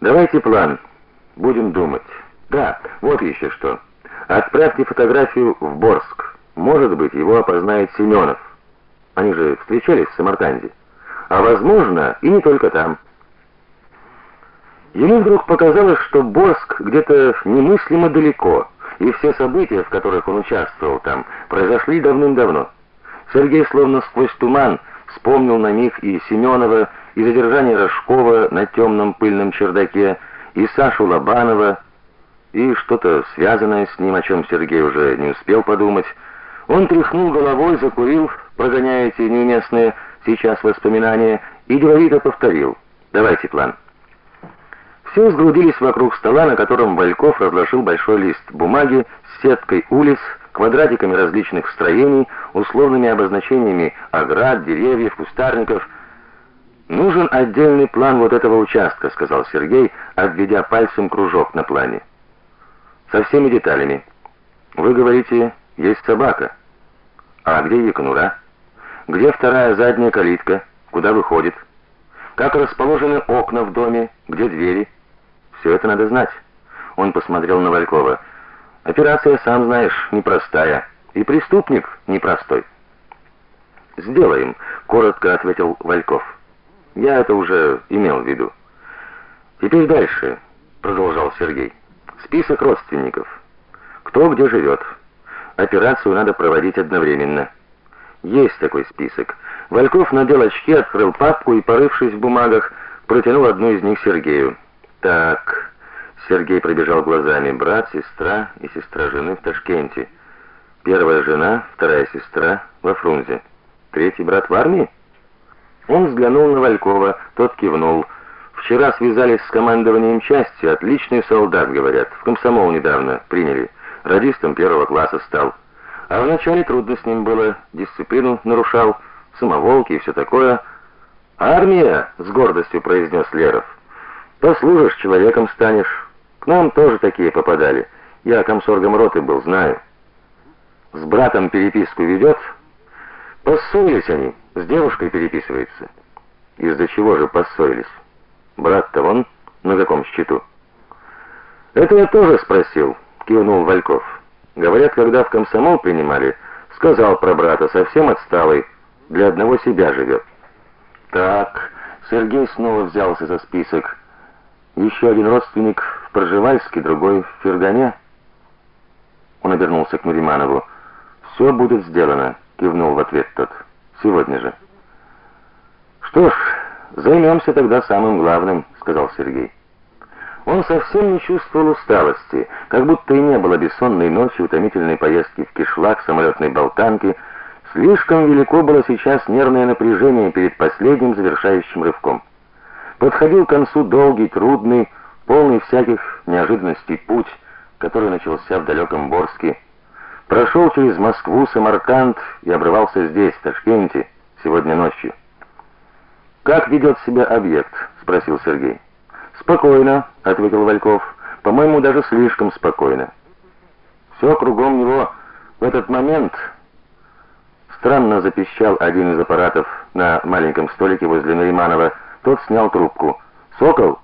Давайте план. Будем думать. Да, вот еще что. Отправьте фотографию в Борск. Может быть, его опознает Семенов. Они же встречались в Самарканде. А возможно, и не только там. Ему вдруг показалось, что Борск где-то немыслимо далеко, и все события, в которых он участвовал там, произошли давным-давно. Сергей словно сквозь туман вспомнил на миг и Семенова, и задержание Рожкова на темном пыльном чердаке, и Сашу Лобанова, и что-то связанное с ним, о чем Сергей уже не успел подумать. Он тряхнул головой, закурил, прогоняя эти неуместные сейчас воспоминания, и деловито повторил: "Давайте план". Все сгрудились вокруг стола, на котором Вальков разложил большой лист бумаги с сеткой улиц, квадратиками различных строений, условными обозначениями оград, деревьев, кустарников. Нужен отдельный план вот этого участка, сказал Сергей, обведя пальцем кружок на плане. Со всеми деталями. Вы говорите, есть собака. А где ее конура? Где вторая задняя калитка? Куда выходит? Как расположены окна в доме? Где двери? Все это надо знать. Он посмотрел на Валькова. Операция, сам знаешь, непростая, и преступник непростой. Сделаем, коротко ответил Вальков. Я это уже имел в виду. Теперь дальше, продолжал Сергей. Список родственников. Кто где живет. Операцию надо проводить одновременно. Есть такой список. Вальков надел очки, открыл папку и, порывшись в бумагах, протянул одну из них Сергею. Так. Сергей пробежал глазами: брат, сестра и сестра жены в Ташкенте. Первая жена, вторая сестра во Фрунзе. Третий брат в армии? Он взглянул на Валькова, тот кивнул. Вчера связались с командованием части, отличный солдат, говорят. В комсомол недавно приняли. Радистом первого класса стал. А вначале трудно с ним было, дисциплину нарушал, самоволки и все такое. Армия, с гордостью произнес Леров. Послужишь, человеком станешь. К нам тоже такие попадали. Я комсоргом роты был, знаю. С братом переписку ведет. Поссорились они, с девушкой переписывается. Из-за чего же поссорились? Брат-то вон на каком счету? Это я тоже спросил, кивнул Вальков. Говорят, когда в комсомол принимали, сказал про брата, совсем отсталый, для одного себя живет. Так, Сергей снова взялся за список. Еще один родственник в Пржевальске, другой в Фергане. Он обернулся к Нуриманову. «Все будет сделано», кивнул в ответ тот. Сегодня же. Что ж, займемся тогда самым главным, сказал Сергей. Он совсем не чувствовал усталости, как будто и не было бессонной ночи, утомительной поездки в кишлак, самолетной болтанки. Слишком велико было сейчас нервное напряжение перед последним завершающим рывком. Подходил к концу долгий, трудный, полный всяких неожиданностей путь, который начался в далеком Борске. Прошел через Москву, Самарканд и обрывался здесь, в Ташкенте, сегодня ночью. Как ведет себя объект, спросил Сергей. Спокойно, ответил Вальков. По-моему, даже слишком спокойно. Все кругом него в этот момент странно запищал один из аппаратов на маленьком столике возле Нариманова. Тот снял трубку. Сокол.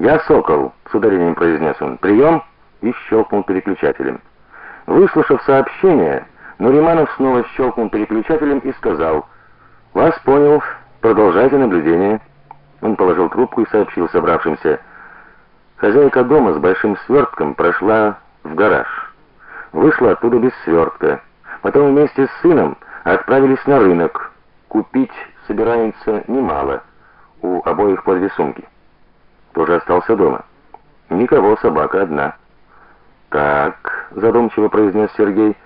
Я Сокол, с ударением произнес он. Прием и щелкнул переключателем. Выслушав сообщение, Нуриманов снова щелкнул переключателем и сказал: "Вас понял. Продолжайте наблюдение". Он положил трубку и сообщил собравшимся: "Хозяйка дома с большим свертком прошла в гараж. Вышла оттуда без свертка. Потом вместе с сыном отправились на рынок. Купить собирается немало. У обоих по две сумки. Тоже остался дома. Никого, собака одна. Так, задумчиво произнес Сергей.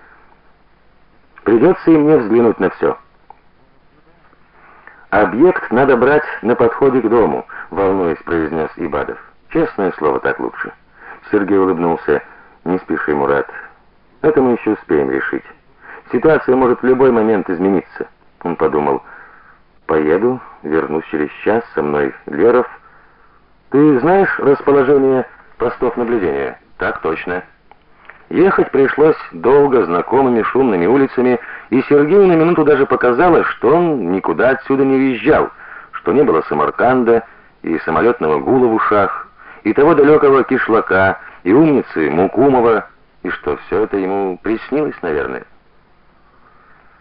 Придется и мне взглянуть на все. Объект надо брать на подходе к дому, волнуясь, произнес Ибадов. Честное слово, так лучше. Сергей улыбнулся. Не спеши, Мурат. Это мы еще успеем решить. Ситуация может в любой момент измениться. Он подумал: поеду, вернусь через час, со мной Леров. Ты знаешь расположение постов наблюдения? Так точно. Ехать пришлось долго, знакомыми шумными улицами, и Сергею на минуту даже показалось, что он никуда отсюда не въезжал, что не было Самарканда, и самолетного гула в ушах, и того далекого кишлака, и умницы Мукумова, и что все это ему приснилось, наверное.